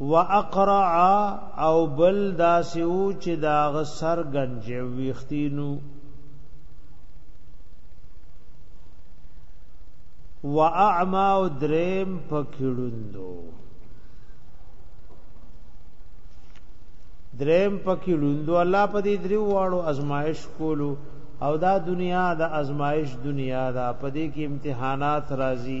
واقرع او بل داسیو چې دا غسر گنج ویختینو واعما او دریم پکړوندو دریم پکې لوندو الله په دې دریو واړو ازمایش کولو او دا دنیا د ازمایش دنیا دا په دې کې امتحانات راځي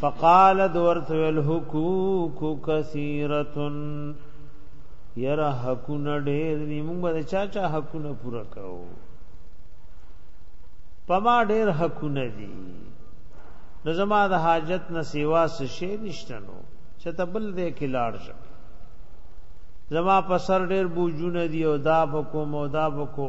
فقال دورت الحقوق كثيره ير حقونه ډېر دي موږ به چا چا حقونه پوره کوو پما ډېر حقونه دي نو زما د حاجت نه سیوا څه شي نشته نو چې ته بل دې کې لاړ شې زما په سر ډېر بوجونه دي او دا بکو مو دا بکو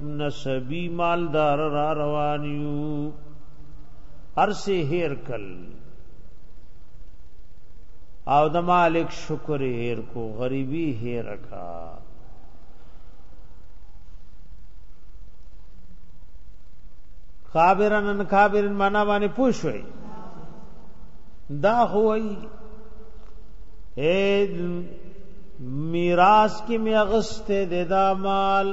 نسبی مالدار را روان یو ارسی هیر کل او د مالک شکر هیر کو غریبی هیر کا کابرن ان کابرن معنا باندې پوښوي دا هوئی اے میراث کی میغست دے دا مال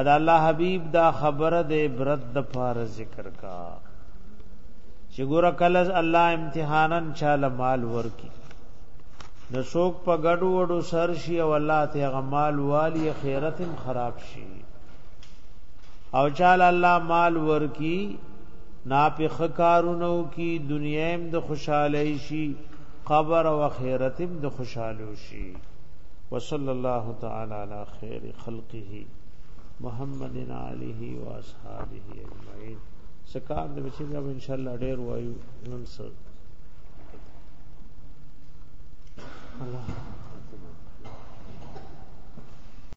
ادا الله حبیب دا خبره د عبرت د پار ذکر کا چې ګور کله الله امتحانن چاله مال ورکی نو څوک په ګډو وډو سر شي او الله ته غمال والی خیرت هم خراب شي او چاله الله مال ورکی نا په خکارونو کی دنیا هم د خوشاله شي قبر او خیرت هم د خوشاله شي وصلی الله تعالی علی خیر خلق ته محمد علیه و اصحابہ اجمعین سکار د بچی دا ان شاء الله ډیر وایو نن سر الله